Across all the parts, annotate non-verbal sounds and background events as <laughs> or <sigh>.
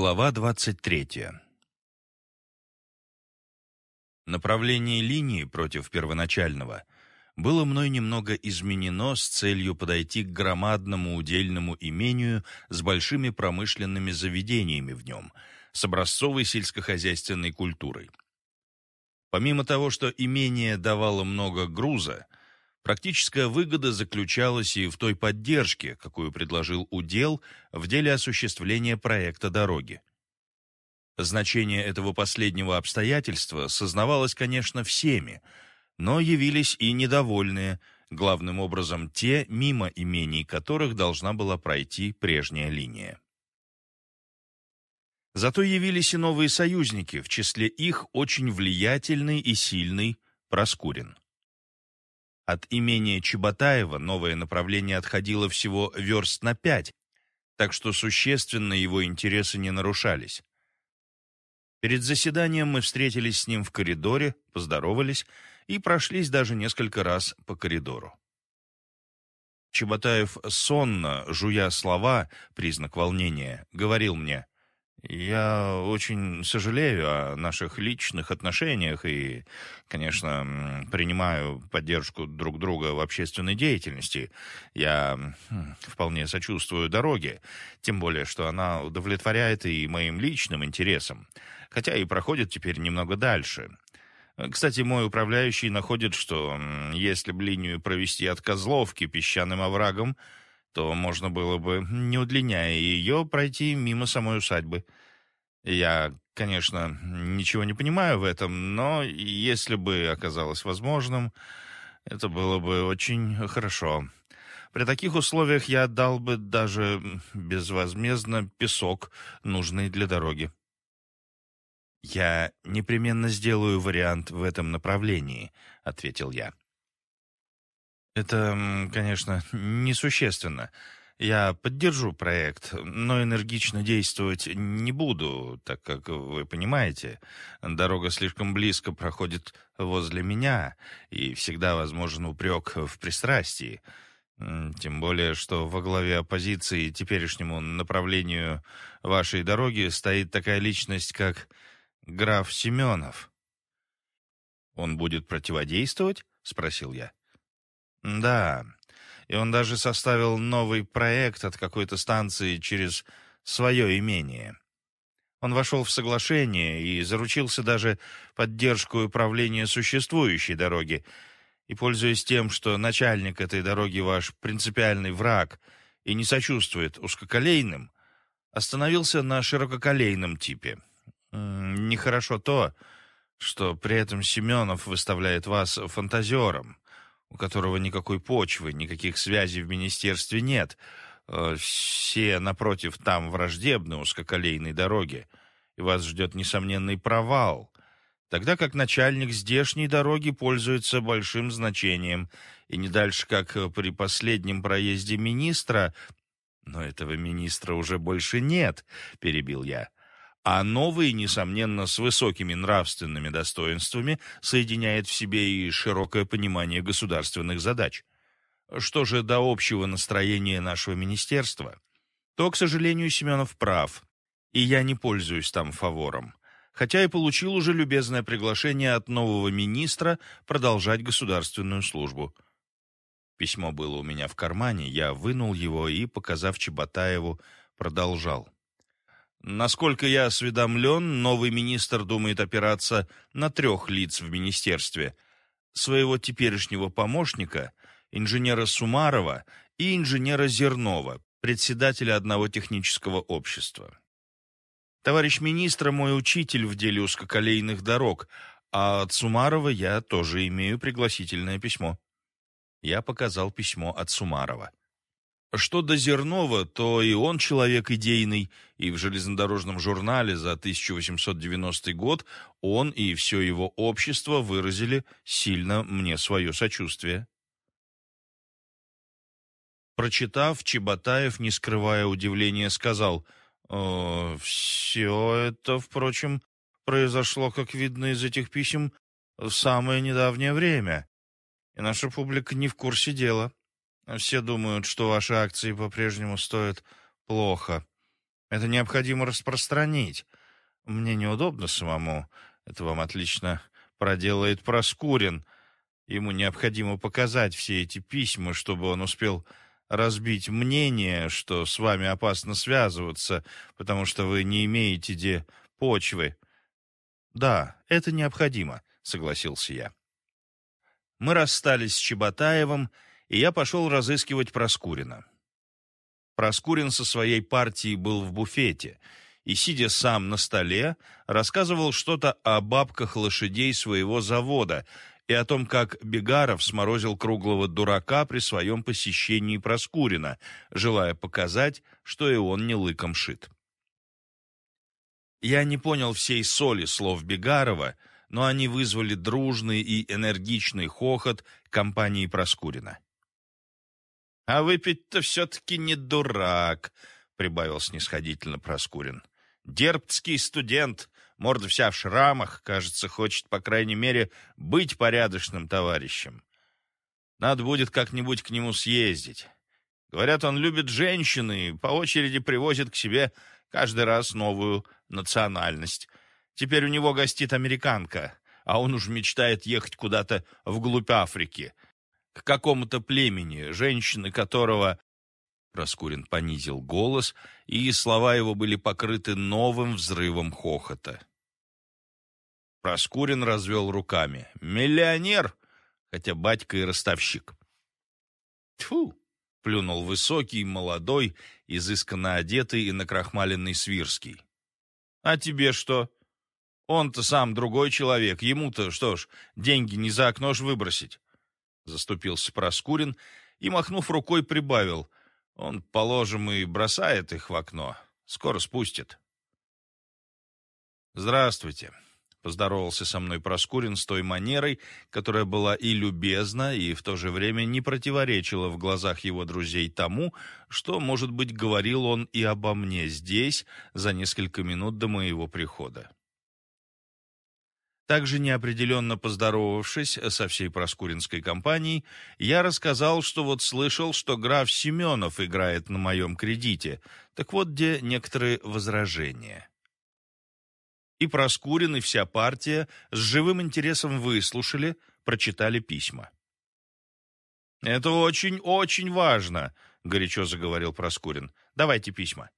Глава 23. Направление линии против первоначального было мной немного изменено с целью подойти к громадному удельному имению с большими промышленными заведениями в нем, с образцовой сельскохозяйственной культурой. Помимо того, что имение давало много груза, Практическая выгода заключалась и в той поддержке, какую предложил удел в деле осуществления проекта дороги. Значение этого последнего обстоятельства сознавалось, конечно, всеми, но явились и недовольные, главным образом те, мимо имений которых должна была пройти прежняя линия. Зато явились и новые союзники, в числе их очень влиятельный и сильный Проскурин. От имения Чеботаева новое направление отходило всего верст на пять, так что существенно его интересы не нарушались. Перед заседанием мы встретились с ним в коридоре, поздоровались и прошлись даже несколько раз по коридору. Чеботаев сонно, жуя слова, признак волнения, говорил мне — я очень сожалею о наших личных отношениях и, конечно, принимаю поддержку друг друга в общественной деятельности. Я вполне сочувствую дороге, тем более, что она удовлетворяет и моим личным интересам, хотя и проходит теперь немного дальше. Кстати, мой управляющий находит, что если бы линию провести от Козловки песчаным оврагом, то можно было бы, не удлиняя ее, пройти мимо самой усадьбы. Я, конечно, ничего не понимаю в этом, но если бы оказалось возможным, это было бы очень хорошо. При таких условиях я отдал бы даже безвозмездно песок, нужный для дороги. «Я непременно сделаю вариант в этом направлении», — ответил я. Это, конечно, <laughs> несущественно. Я поддержу проект, но энергично действовать не буду, так как, вы понимаете, дорога слишком близко проходит возле меня, и всегда возможен упрек в пристрастии. Тем более, что во главе оппозиции теперешнему направлению вашей дороги стоит такая личность, как граф Семенов. «Он будет противодействовать?» — спросил я. Да, и он даже составил новый проект от какой-то станции через свое имение. Он вошел в соглашение и заручился даже поддержку управления существующей дороги. И, пользуясь тем, что начальник этой дороги ваш принципиальный враг и не сочувствует узкоколейным, остановился на ширококолейном типе. Нехорошо то, что при этом Семенов выставляет вас фантазером, у которого никакой почвы, никаких связей в министерстве нет. Э, все, напротив, там враждебны узкоколейной дороге, и вас ждет несомненный провал, тогда как начальник здешней дороги пользуется большим значением, и не дальше, как при последнем проезде министра... «Но этого министра уже больше нет», — перебил я а новый, несомненно, с высокими нравственными достоинствами, соединяет в себе и широкое понимание государственных задач. Что же до общего настроения нашего министерства, то, к сожалению, Семенов прав, и я не пользуюсь там фавором, хотя и получил уже любезное приглашение от нового министра продолжать государственную службу. Письмо было у меня в кармане, я вынул его и, показав Чеботаеву, продолжал. Насколько я осведомлен, новый министр думает опираться на трех лиц в министерстве. Своего теперешнего помощника, инженера Сумарова и инженера Зернова, председателя одного технического общества. Товарищ министра мой учитель в деле узкоколейных дорог, а от Сумарова я тоже имею пригласительное письмо. Я показал письмо от Сумарова. Что до Зернова, то и он человек идейный, и в железнодорожном журнале за 1890 год он и все его общество выразили сильно мне свое сочувствие. Прочитав, Чеботаев, не скрывая удивления, сказал, «Э, «Все это, впрочем, произошло, как видно из этих писем, в самое недавнее время, и наша публика не в курсе дела». Все думают, что ваши акции по-прежнему стоят плохо. Это необходимо распространить. Мне неудобно самому. Это вам отлично проделает Проскурин. Ему необходимо показать все эти письма, чтобы он успел разбить мнение, что с вами опасно связываться, потому что вы не имеете де почвы. Да, это необходимо, согласился я. Мы расстались с Чеботаевым, и я пошел разыскивать Проскурина. Проскурин со своей партией был в буфете и, сидя сам на столе, рассказывал что-то о бабках лошадей своего завода и о том, как Бегаров сморозил круглого дурака при своем посещении Проскурина, желая показать, что и он не лыком шит. Я не понял всей соли слов Бегарова, но они вызвали дружный и энергичный хохот компании Проскурина. «А выпить-то все-таки не дурак», — прибавил снисходительно Проскурин. «Дербцкий студент, морда вся в шрамах, кажется, хочет, по крайней мере, быть порядочным товарищем. Надо будет как-нибудь к нему съездить. Говорят, он любит женщин и по очереди привозит к себе каждый раз новую национальность. Теперь у него гостит американка, а он уж мечтает ехать куда-то вглубь Африки — к какому-то племени, женщины которого... Проскурин понизил голос, и слова его были покрыты новым взрывом хохота. Проскурин развел руками. «Миллионер, хотя батька и ростовщик». «Тьфу!» — плюнул высокий, молодой, изысканно одетый и накрахмаленный Свирский. «А тебе что? Он-то сам другой человек, ему-то, что ж, деньги не за окно ж выбросить. Заступился Проскурин и, махнув рукой, прибавил. Он, положим, и бросает их в окно. Скоро спустит. «Здравствуйте», — поздоровался со мной Проскурин с той манерой, которая была и любезна, и в то же время не противоречила в глазах его друзей тому, что, может быть, говорил он и обо мне здесь за несколько минут до моего прихода. Также неопределенно поздоровавшись со всей проскуринской компанией, я рассказал, что вот слышал, что граф Семенов играет на моем кредите. Так вот, где некоторые возражения. И Проскурин, и вся партия с живым интересом выслушали, прочитали письма. «Это очень-очень важно», — горячо заговорил Проскурин. «Давайте письма».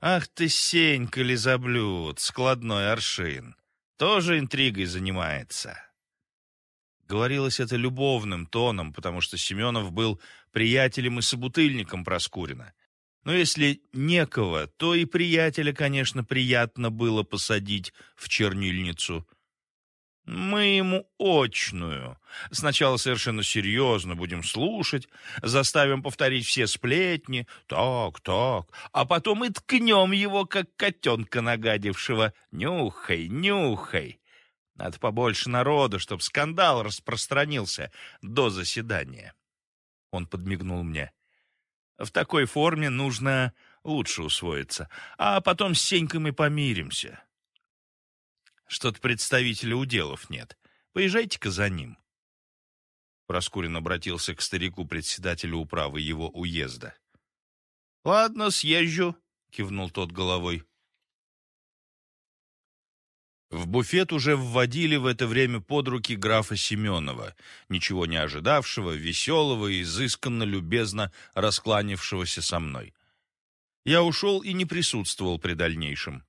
«Ах ты, Сенька лизоблюд, складной аршин! Тоже интригой занимается. Говорилось это любовным тоном, потому что Семенов был приятелем и собутыльником Проскурина. Но если некого, то и приятеля, конечно, приятно было посадить в чернильницу – мы ему очную. Сначала совершенно серьезно будем слушать, заставим повторить все сплетни, так, так, а потом и ткнем его, как котенка нагадившего. Нюхай, нюхай. Надо побольше народу, чтобы скандал распространился до заседания. Он подмигнул мне. В такой форме нужно лучше усвоиться, а потом с Сенькой мы помиримся. Что-то представителя уделов нет. Поезжайте-ка за ним. Проскурин обратился к старику-председателю управы его уезда. «Ладно, съезжу», — кивнул тот головой. В буфет уже вводили в это время под руки графа Семенова, ничего не ожидавшего, веселого и изысканно любезно раскланившегося со мной. Я ушел и не присутствовал при дальнейшем.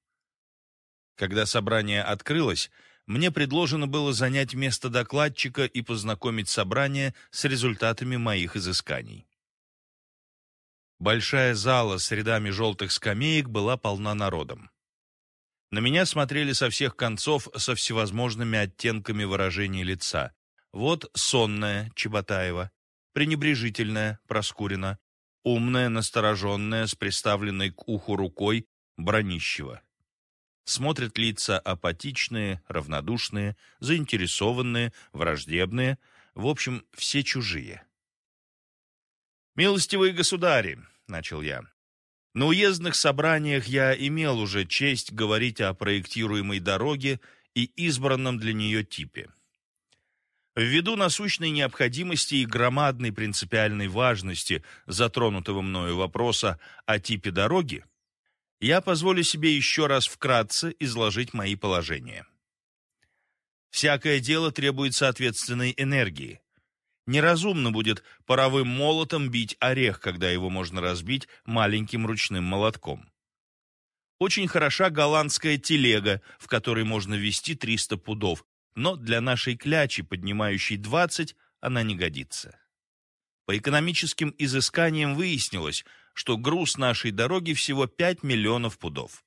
Когда собрание открылось, мне предложено было занять место докладчика и познакомить собрание с результатами моих изысканий. Большая зала с рядами желтых скамеек была полна народом. На меня смотрели со всех концов со всевозможными оттенками выражения лица. Вот сонная Чеботаева, пренебрежительная Проскурина, умная, настороженная, с приставленной к уху рукой Бронищева смотрят лица апатичные, равнодушные, заинтересованные, враждебные, в общем, все чужие. «Милостивые государи», — начал я, — «на уездных собраниях я имел уже честь говорить о проектируемой дороге и избранном для нее типе». Ввиду насущной необходимости и громадной принципиальной важности затронутого мною вопроса о типе дороги, я позволю себе еще раз вкратце изложить мои положения. Всякое дело требует соответственной энергии. Неразумно будет паровым молотом бить орех, когда его можно разбить маленьким ручным молотком. Очень хороша голландская телега, в которой можно вести 300 пудов, но для нашей клячи, поднимающей 20, она не годится. По экономическим изысканиям выяснилось, что груз нашей дороги всего 5 миллионов пудов.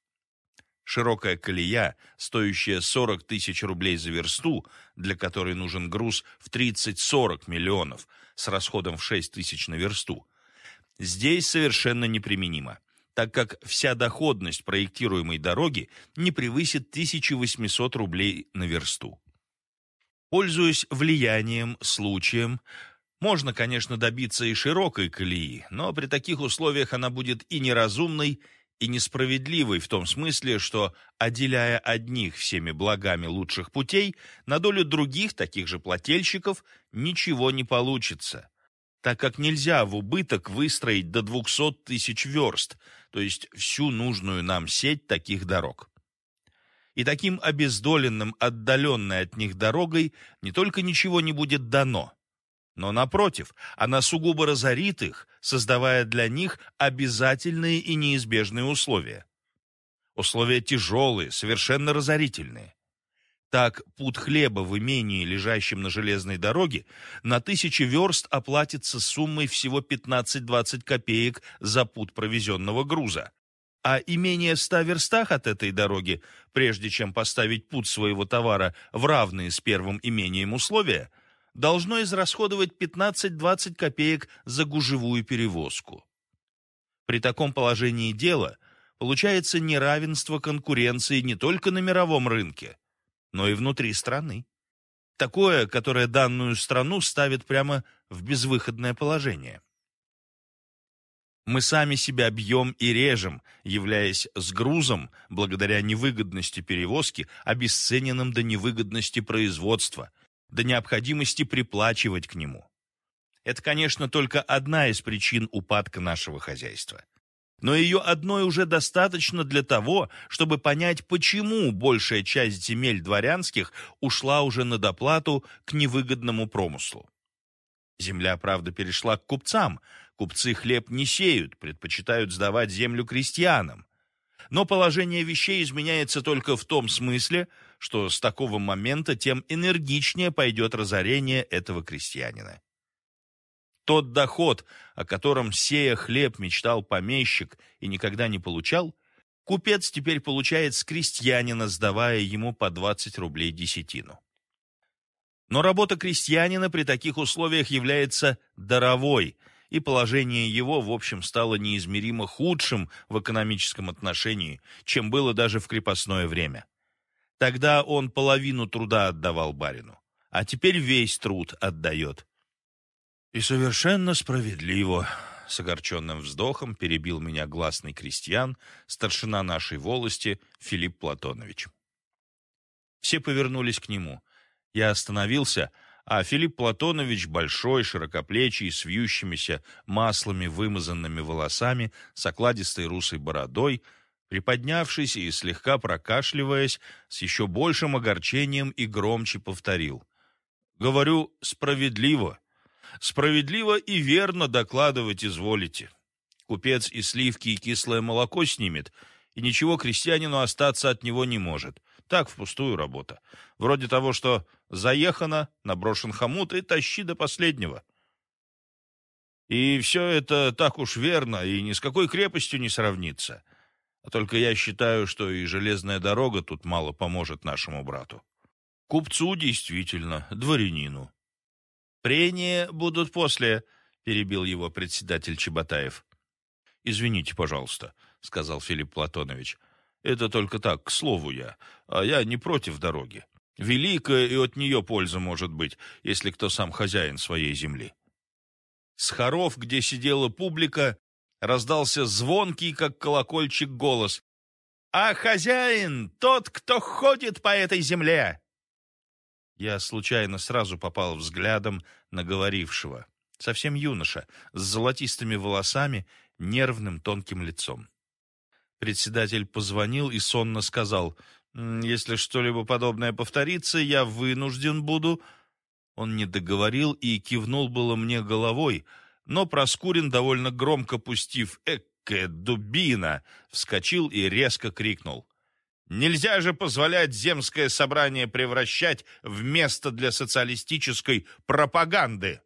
Широкая колея, стоящая 40 тысяч рублей за версту, для которой нужен груз в 30-40 миллионов с расходом в 6 тысяч на версту, здесь совершенно неприменима, так как вся доходность проектируемой дороги не превысит 1800 рублей на версту. Пользуясь влиянием, случаем, можно, конечно, добиться и широкой колеи, но при таких условиях она будет и неразумной, и несправедливой в том смысле, что, отделяя одних всеми благами лучших путей, на долю других, таких же плательщиков, ничего не получится, так как нельзя в убыток выстроить до 200 тысяч верст, то есть всю нужную нам сеть таких дорог. И таким обездоленным, отдаленной от них дорогой не только ничего не будет дано, но, напротив, она сугубо разорит их, создавая для них обязательные и неизбежные условия. Условия тяжелые, совершенно разорительные. Так, пуд хлеба в имении, лежащем на железной дороге, на тысячи верст оплатится суммой всего 15-20 копеек за пуд провезенного груза. А имение в ста верстах от этой дороги, прежде чем поставить пуд своего товара в равные с первым имением условия – должно израсходовать 15-20 копеек за гужевую перевозку. При таком положении дела получается неравенство конкуренции не только на мировом рынке, но и внутри страны. Такое, которое данную страну ставит прямо в безвыходное положение. Мы сами себя бьем и режем, являясь с грузом, благодаря невыгодности перевозки, обесцененным до невыгодности производства – до необходимости приплачивать к нему. Это, конечно, только одна из причин упадка нашего хозяйства. Но ее одной уже достаточно для того, чтобы понять, почему большая часть земель дворянских ушла уже на доплату к невыгодному промыслу. Земля, правда, перешла к купцам. Купцы хлеб не сеют, предпочитают сдавать землю крестьянам. Но положение вещей изменяется только в том смысле, что с такого момента тем энергичнее пойдет разорение этого крестьянина. Тот доход, о котором сея хлеб мечтал помещик и никогда не получал, купец теперь получает с крестьянина, сдавая ему по 20 рублей десятину. Но работа крестьянина при таких условиях является даровой, и положение его, в общем, стало неизмеримо худшим в экономическом отношении, чем было даже в крепостное время. Тогда он половину труда отдавал барину, а теперь весь труд отдает. И совершенно справедливо, с огорченным вздохом перебил меня гласный крестьян, старшина нашей волости Филипп Платонович. Все повернулись к нему. Я остановился, а Филипп Платонович, большой, широкоплечий, с вьющимися маслами вымазанными волосами, с окладистой русой бородой, Приподнявшись и слегка прокашливаясь, с еще большим огорчением и громче повторил. «Говорю, справедливо. Справедливо и верно докладывать изволите. Купец и сливки, и кислое молоко снимет, и ничего крестьянину остаться от него не может. Так впустую работа. Вроде того, что заехано, наброшен хомут и тащи до последнего». И все это так уж верно, и ни с какой крепостью не сравнится. А только я считаю, что и железная дорога тут мало поможет нашему брату. Купцу действительно, дворянину. Прения будут после, перебил его председатель Чеботаев. Извините, пожалуйста, сказал Филипп Платонович. Это только так, к слову я, а я не против дороги. Великая и от нее польза может быть, если кто сам хозяин своей земли. С хоров, где сидела публика, раздался звонкий, как колокольчик, голос. «А хозяин тот, кто ходит по этой земле!» Я случайно сразу попал взглядом на говорившего. Совсем юноша, с золотистыми волосами, нервным тонким лицом. Председатель позвонил и сонно сказал, «Если что-либо подобное повторится, я вынужден буду...» Он не договорил и кивнул было мне головой, но Проскурин, довольно громко пустив «Эккая дубина!», вскочил и резко крикнул. Нельзя же позволять земское собрание превращать в место для социалистической пропаганды.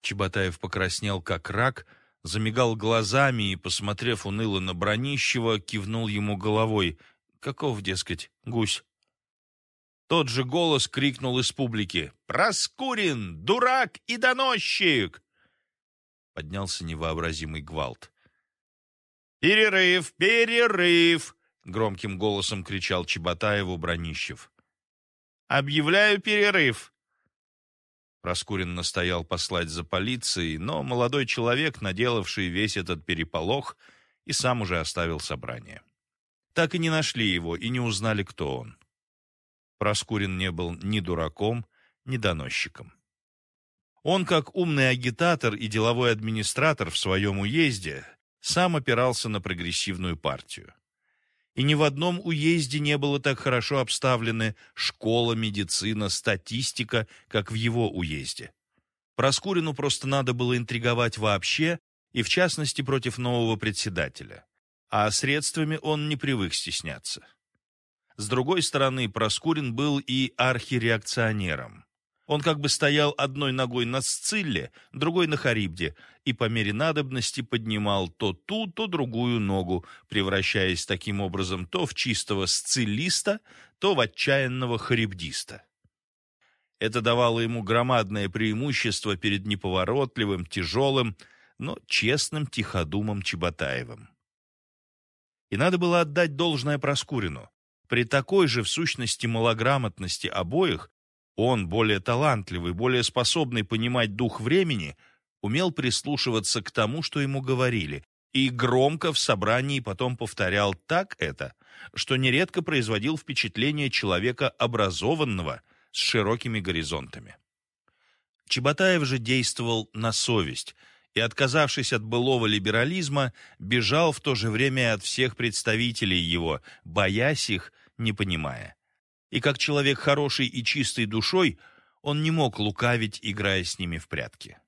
Чеботаев покраснел как рак, замигал глазами и, посмотрев уныло на Бронищева, кивнул ему головой. Каков, дескать, гусь? Тот же голос крикнул из публики. «Проскурин! Дурак и доносчик!» Поднялся невообразимый гвалт. «Перерыв! Перерыв!» — громким голосом кричал Чеботаеву Бронищев. «Объявляю перерыв!» Проскурин настоял послать за полицией, но молодой человек, наделавший весь этот переполох, и сам уже оставил собрание. Так и не нашли его и не узнали, кто он. Проскурин не был ни дураком, ни доносчиком. Он, как умный агитатор и деловой администратор в своем уезде, сам опирался на прогрессивную партию. И ни в одном уезде не было так хорошо обставлены школа, медицина, статистика, как в его уезде. Проскурину просто надо было интриговать вообще, и в частности против нового председателя. А средствами он не привык стесняться. С другой стороны, Проскурин был и архиреакционером. Он как бы стоял одной ногой на Сцилле, другой на Харибде, и по мере надобности поднимал то ту, то другую ногу, превращаясь таким образом то в чистого сциллиста, то в отчаянного харибдиста. Это давало ему громадное преимущество перед неповоротливым, тяжелым, но честным тиходумом Чеботаевым. И надо было отдать должное Проскурину. При такой же, в сущности, малограмотности обоих, он, более талантливый, более способный понимать дух времени, умел прислушиваться к тому, что ему говорили, и громко в собрании потом повторял так это, что нередко производил впечатление человека образованного с широкими горизонтами. Чеботаев же действовал на совесть и, отказавшись от былого либерализма, бежал в то же время от всех представителей его, боясь их не понимая. И как человек хороший и чистой душой, он не мог лукавить, играя с ними в прятки.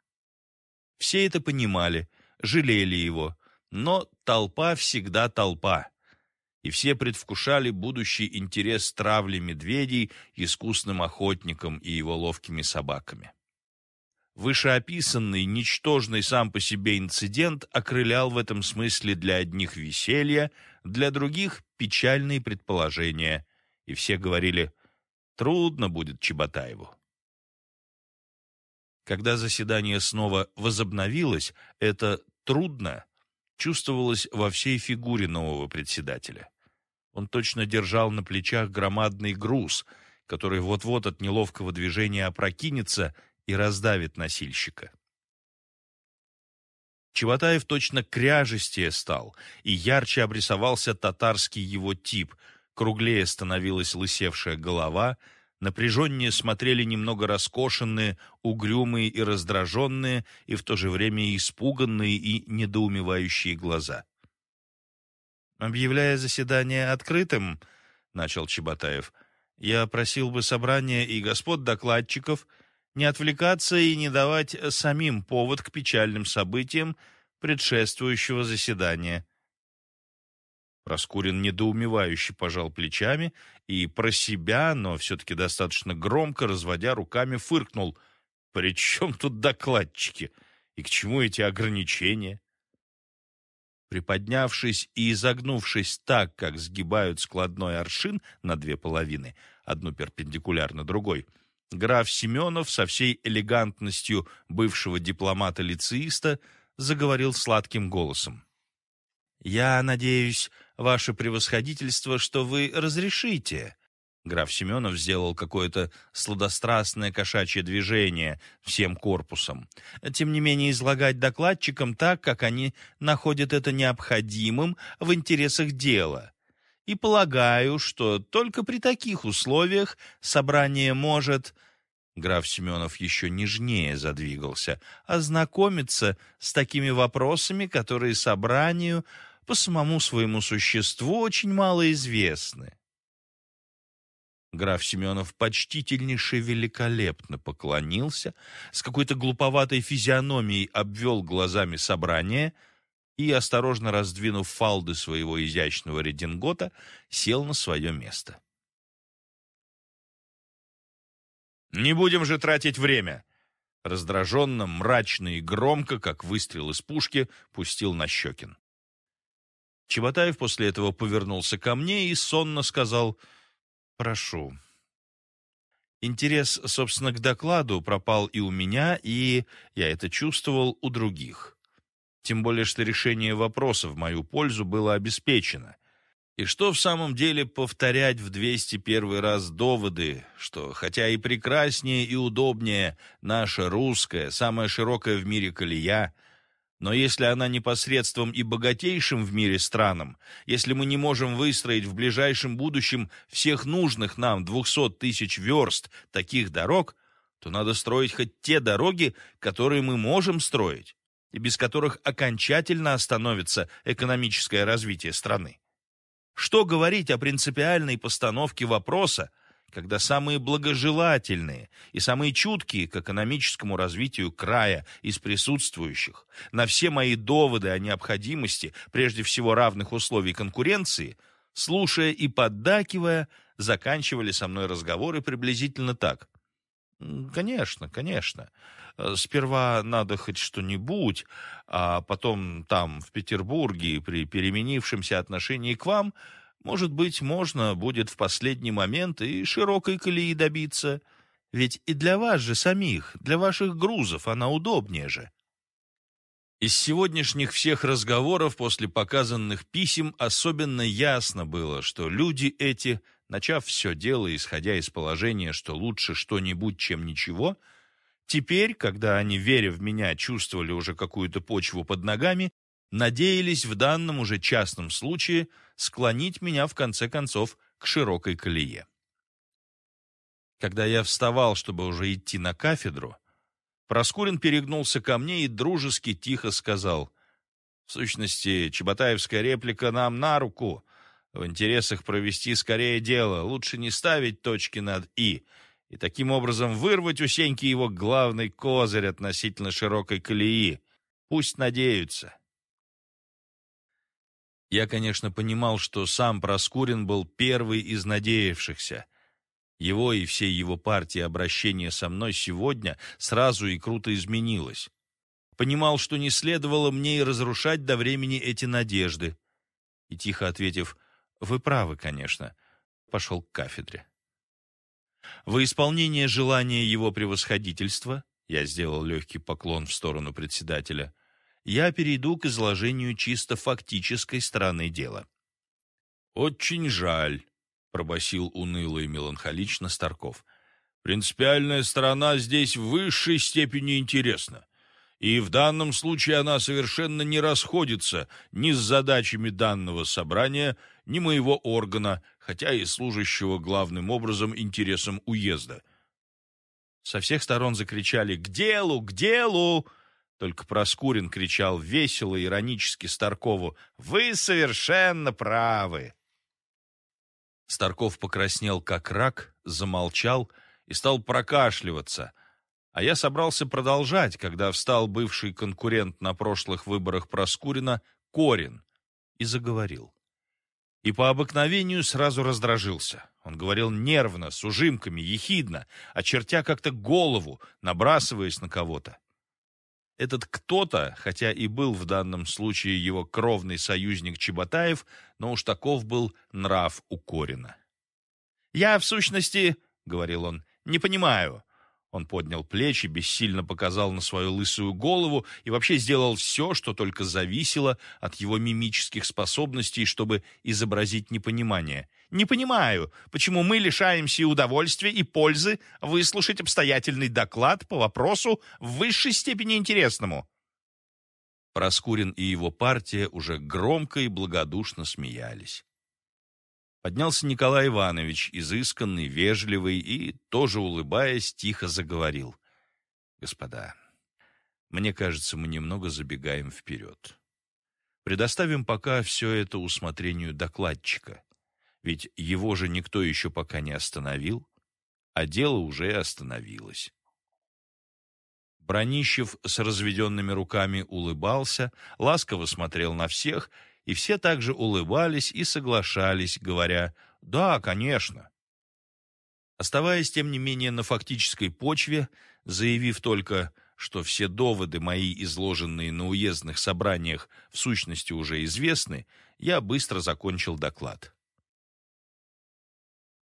Все это понимали, жалели его, но толпа всегда толпа. И все предвкушали будущий интерес травли медведей искусным охотником и его ловкими собаками. Вышеописанный, ничтожный сам по себе инцидент окрылял в этом смысле для одних веселье, для других печальные предположения, и все говорили «трудно будет Чеботаеву». Когда заседание снова возобновилось, это «трудно» чувствовалось во всей фигуре нового председателя. Он точно держал на плечах громадный груз, который вот-вот от неловкого движения опрокинется и раздавит носильщика. Чеватаев точно кряжестее стал, и ярче обрисовался татарский его тип. Круглее становилась лысевшая голова, напряженнее смотрели немного раскошенные, угрюмые и раздраженные, и в то же время испуганные и недоумевающие глаза. «Объявляя заседание открытым, — начал Чеботаев, — я просил бы собрания и господ докладчиков — не отвлекаться и не давать самим повод к печальным событиям предшествующего заседания. Проскурин недоумевающе пожал плечами и про себя, но все-таки достаточно громко, разводя руками, фыркнул. «При чем тут докладчики? И к чему эти ограничения?» Приподнявшись и изогнувшись так, как сгибают складной аршин на две половины, одну перпендикулярно другой, — Граф Семенов со всей элегантностью бывшего дипломата-лицеиста заговорил сладким голосом. «Я надеюсь, ваше превосходительство, что вы разрешите». Граф Семенов сделал какое-то сладострастное кошачье движение всем корпусом. Тем не менее, излагать докладчикам так, как они находят это необходимым в интересах дела. И полагаю, что только при таких условиях собрание может, граф Семенов еще нежнее задвигался, ознакомиться с такими вопросами, которые собранию по самому своему существу очень мало известны. Граф Семенов почтительнейше великолепно поклонился, с какой-то глуповатой физиономией обвел глазами собрание и, осторожно раздвинув фалды своего изящного редингота, сел на свое место. «Не будем же тратить время!» Раздраженно, мрачно и громко, как выстрел из пушки, пустил Нащекин. Чеботаев после этого повернулся ко мне и сонно сказал «Прошу». Интерес, собственно, к докладу пропал и у меня, и, я это чувствовал, у других. Тем более, что решение вопроса в мою пользу было обеспечено. И что в самом деле повторять в 201 раз доводы, что, хотя и прекраснее и удобнее наша русская, самая широкая в мире колея, но если она непосредством и богатейшим в мире странам, если мы не можем выстроить в ближайшем будущем всех нужных нам 200 тысяч верст таких дорог, то надо строить хоть те дороги, которые мы можем строить, и без которых окончательно остановится экономическое развитие страны. Что говорить о принципиальной постановке вопроса, когда самые благожелательные и самые чуткие к экономическому развитию края из присутствующих на все мои доводы о необходимости прежде всего равных условий конкуренции, слушая и поддакивая, заканчивали со мной разговоры приблизительно так. «Конечно, конечно. Сперва надо хоть что-нибудь, а потом там, в Петербурге, при переменившемся отношении к вам, может быть, можно будет в последний момент и широкой колеи добиться. Ведь и для вас же самих, для ваших грузов она удобнее же. Из сегодняшних всех разговоров после показанных писем особенно ясно было, что люди эти, начав все дело, исходя из положения, что лучше что-нибудь, чем ничего, теперь, когда они, веря в меня, чувствовали уже какую-то почву под ногами, надеялись в данном уже частном случае склонить меня, в конце концов, к широкой колее. Когда я вставал, чтобы уже идти на кафедру, Проскурин перегнулся ко мне и дружески тихо сказал, «В сущности, чеботаевская реплика нам на руку. В интересах провести скорее дело, лучше не ставить точки над «и», и таким образом вырвать у Сеньки его главный козырь относительно широкой колеи. Пусть надеются. Я, конечно, понимал, что сам Проскурин был первый из надеявшихся. Его и всей его партии обращение со мной сегодня сразу и круто изменилось. Понимал, что не следовало мне и разрушать до времени эти надежды. И, тихо ответив, «Вы правы, конечно», пошел к кафедре. Во исполнение желания его превосходительства, я сделал легкий поклон в сторону председателя, я перейду к изложению чисто фактической стороны дела. «Очень жаль», — пробасил уныло и меланхолично Старков. «Принципиальная сторона здесь в высшей степени интересна, и в данном случае она совершенно не расходится ни с задачами данного собрания, ни моего органа, хотя и служащего главным образом интересам уезда». Со всех сторон закричали «К делу! К делу!» Только Проскурин кричал весело, иронически Старкову «Вы совершенно правы!» Старков покраснел как рак, замолчал и стал прокашливаться, а я собрался продолжать, когда встал бывший конкурент на прошлых выборах Проскурина Корин и заговорил. И по обыкновению сразу раздражился. Он говорил нервно, с ужимками, ехидно, очертя как-то голову, набрасываясь на кого-то. Этот кто-то, хотя и был в данном случае его кровный союзник Чеботаев, но уж таков был нрав у Корина. «Я, в сущности, — говорил он, — не понимаю, он поднял плечи, бессильно показал на свою лысую голову и вообще сделал все, что только зависело от его мимических способностей, чтобы изобразить непонимание. «Не понимаю, почему мы лишаемся и удовольствия, и пользы выслушать обстоятельный доклад по вопросу в высшей степени интересному». Проскурин и его партия уже громко и благодушно смеялись. Поднялся Николай Иванович, изысканный, вежливый и, тоже улыбаясь, тихо заговорил. «Господа, мне кажется, мы немного забегаем вперед. Предоставим пока все это усмотрению докладчика. Ведь его же никто еще пока не остановил, а дело уже остановилось. Бронищев с разведенными руками улыбался, ласково смотрел на всех, и все также улыбались и соглашались, говоря «Да, конечно». Оставаясь, тем не менее, на фактической почве, заявив только, что все доводы мои, изложенные на уездных собраниях, в сущности уже известны, я быстро закончил доклад.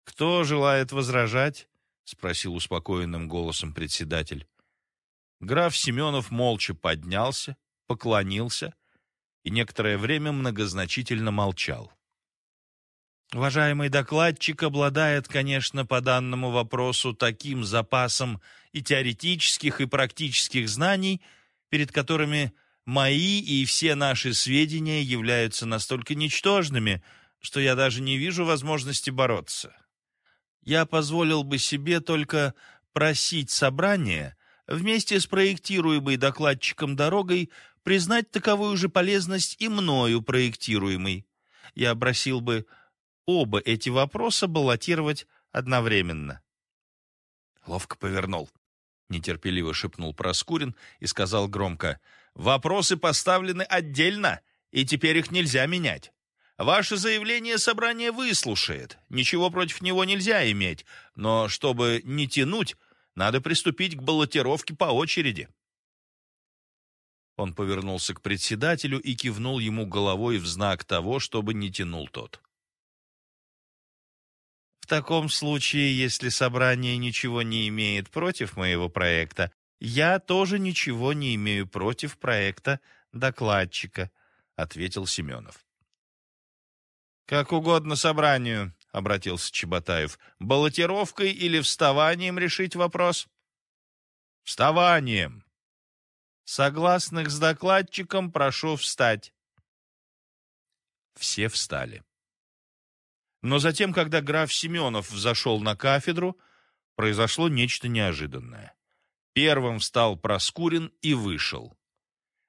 «Кто желает возражать?» — спросил успокоенным голосом председатель. Граф Семенов молча поднялся, поклонился и некоторое время многозначительно молчал. Уважаемый докладчик обладает, конечно, по данному вопросу таким запасом и теоретических, и практических знаний, перед которыми мои и все наши сведения являются настолько ничтожными, что я даже не вижу возможности бороться. Я позволил бы себе только просить собрание вместе с проектируемой докладчиком дорогой признать таковую же полезность и мною проектируемой. Я просил бы оба эти вопроса баллотировать одновременно. Ловко повернул. Нетерпеливо шепнул Проскурин и сказал громко, «Вопросы поставлены отдельно, и теперь их нельзя менять. Ваше заявление собрание выслушает, ничего против него нельзя иметь, но чтобы не тянуть, надо приступить к баллотировке по очереди. Он повернулся к председателю и кивнул ему головой в знак того, чтобы не тянул тот. В таком случае, если собрание ничего не имеет против моего проекта, я тоже ничего не имею против проекта докладчика, ответил Семенов. Как угодно собранию, обратился Чеботаев. Баллотировкой или вставанием решить вопрос? Вставанием. Согласных с докладчиком прошу встать. Все встали. Но затем, когда граф Семенов взошел на кафедру, произошло нечто неожиданное. Первым встал Проскурин и вышел.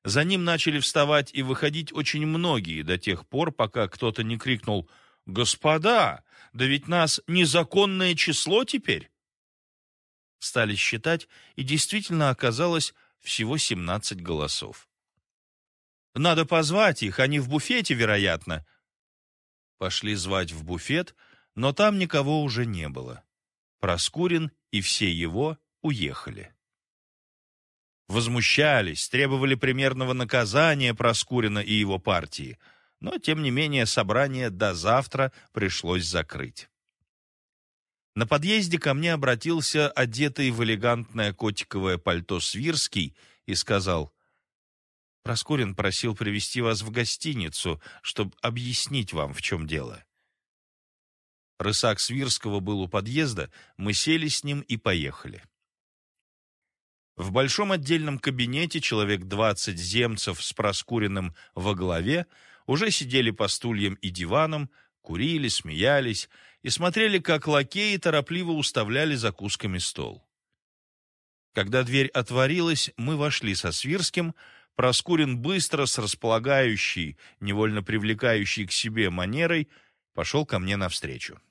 За ним начали вставать и выходить очень многие до тех пор, пока кто-то не крикнул «Господа, да ведь нас незаконное число теперь!» Стали считать, и действительно оказалось всего 17 голосов. «Надо позвать их, они в буфете, вероятно». Пошли звать в буфет, но там никого уже не было. Проскурин и все его уехали. Возмущались, требовали примерного наказания Проскурина и его партии – но, тем не менее, собрание до завтра пришлось закрыть. На подъезде ко мне обратился одетый в элегантное котиковое пальто Свирский и сказал, «Проскурин просил привести вас в гостиницу, чтобы объяснить вам, в чем дело». Рысак Свирского был у подъезда, мы сели с ним и поехали. В большом отдельном кабинете человек двадцать земцев с Проскуриным во главе уже сидели по стульям и диванам, курили, смеялись и смотрели, как лакеи торопливо уставляли закусками стол. Когда дверь отворилась, мы вошли со Свирским, Проскурин быстро, с располагающей, невольно привлекающей к себе манерой, пошел ко мне навстречу.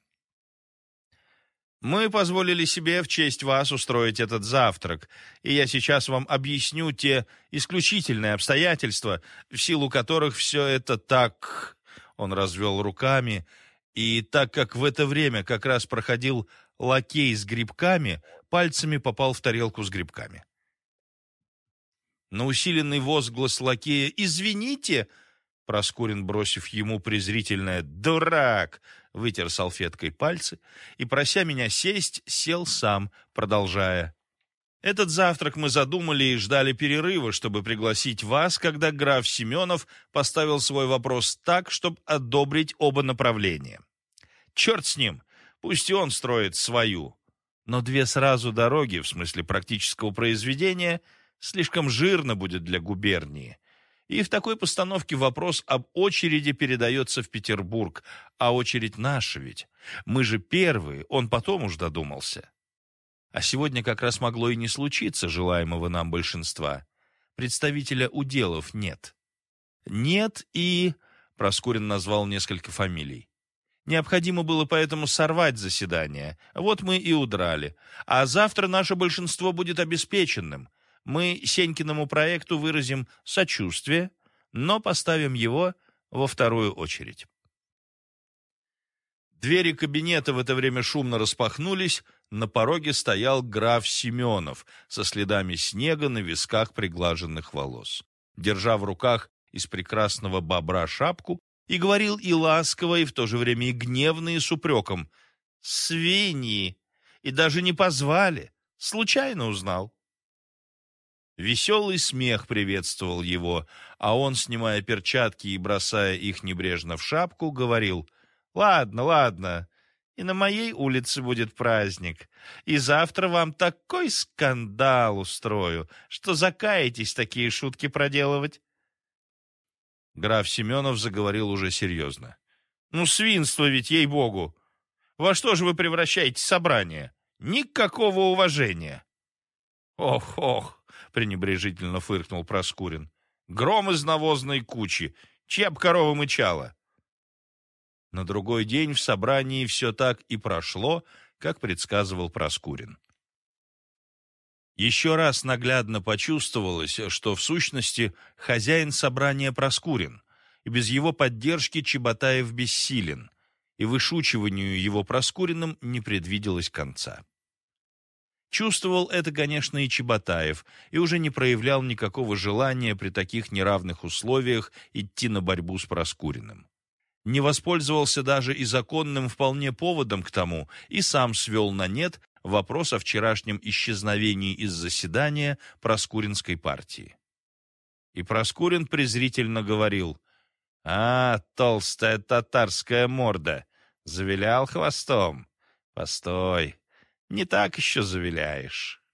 Мы позволили себе в честь вас устроить этот завтрак, и я сейчас вам объясню те исключительные обстоятельства, в силу которых все это так...» Он развел руками, и так как в это время как раз проходил лакей с грибками, пальцами попал в тарелку с грибками. На усиленный возглас лакея «Извините!» Проскурин, бросив ему презрительное «Дурак!», вытер салфеткой пальцы и, прося меня сесть, сел сам, продолжая. «Этот завтрак мы задумали и ждали перерыва, чтобы пригласить вас, когда граф Семенов поставил свой вопрос так, чтобы одобрить оба направления. Черт с ним, пусть и он строит свою. Но две сразу дороги, в смысле практического произведения, слишком жирно будет для губернии» И в такой постановке вопрос об очереди передается в Петербург. А очередь наша ведь. Мы же первые, он потом уж додумался. А сегодня как раз могло и не случиться желаемого нам большинства. Представителя уделов нет. нет и...» Проскурин назвал несколько фамилий. Необходимо было поэтому сорвать заседание. Вот мы и удрали. А завтра наше большинство будет обеспеченным. Мы Сенькиному проекту выразим сочувствие, но поставим его во вторую очередь. Двери кабинета в это время шумно распахнулись, на пороге стоял граф Семенов со следами снега на висках приглаженных волос. Держа в руках из прекрасного бобра шапку, и говорил и ласково, и в то же время и гневно, и с упреком. «Свиньи! И даже не позвали! Случайно узнал!» Веселый смех приветствовал его, а он, снимая перчатки и бросая их небрежно в шапку, говорил «Ладно, ладно, и на моей улице будет праздник, и завтра вам такой скандал устрою, что закаетесь такие шутки проделывать». Граф Семенов заговорил уже серьезно. «Ну, свинство ведь, ей-богу! Во что же вы превращаете собрание? Никакого уважения!» «Ох, ох!» — пренебрежительно фыркнул Проскурин. «Гром из навозной кучи! Чья б корова мычала!» На другой день в собрании все так и прошло, как предсказывал Проскурин. Еще раз наглядно почувствовалось, что в сущности хозяин собрания Проскурин, и без его поддержки Чеботаев бессилен, и вышучиванию его Проскуриным не предвиделось конца. Чувствовал это, конечно, и Чеботаев, и уже не проявлял никакого желания при таких неравных условиях идти на борьбу с Проскуриным. Не воспользовался даже и законным вполне поводом к тому, и сам свел на нет вопрос о вчерашнем исчезновении из заседания Проскуринской партии. И Проскурин презрительно говорил, «А, толстая татарская морда, завилял хвостом? Постой, не так еще завиляешь».